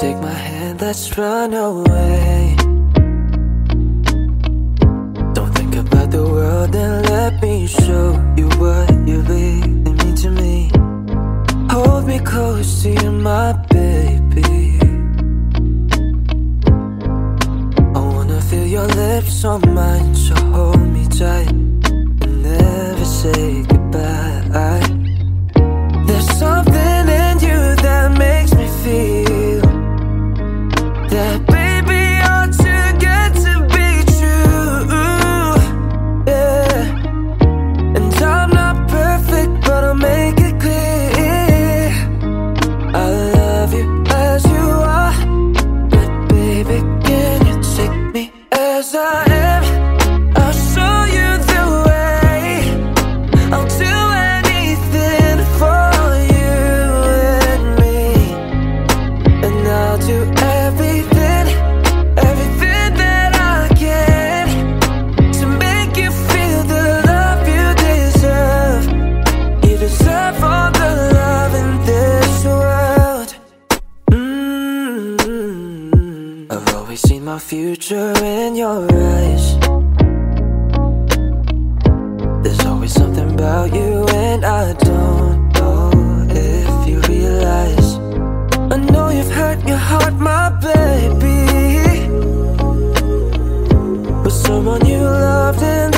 take my hand, let's run away. Don't think about the world and let me show you what you really mean to me. Hold me close to you, my baby. I wanna feel your lips on mine, so my future in your eyes. There's always something about you, and I don't know if you realize. I know you've hurt your heart, my baby. With someone you loved in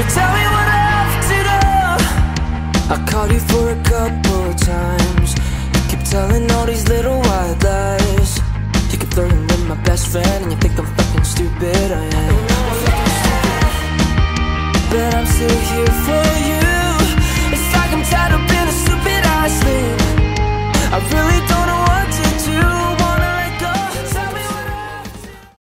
So tell me what I have to do. I called you for a couple times. You keep telling all these little white lies. You keep flirting with my best friend, and you think I'm fucking stupid. I am. But I'm still here for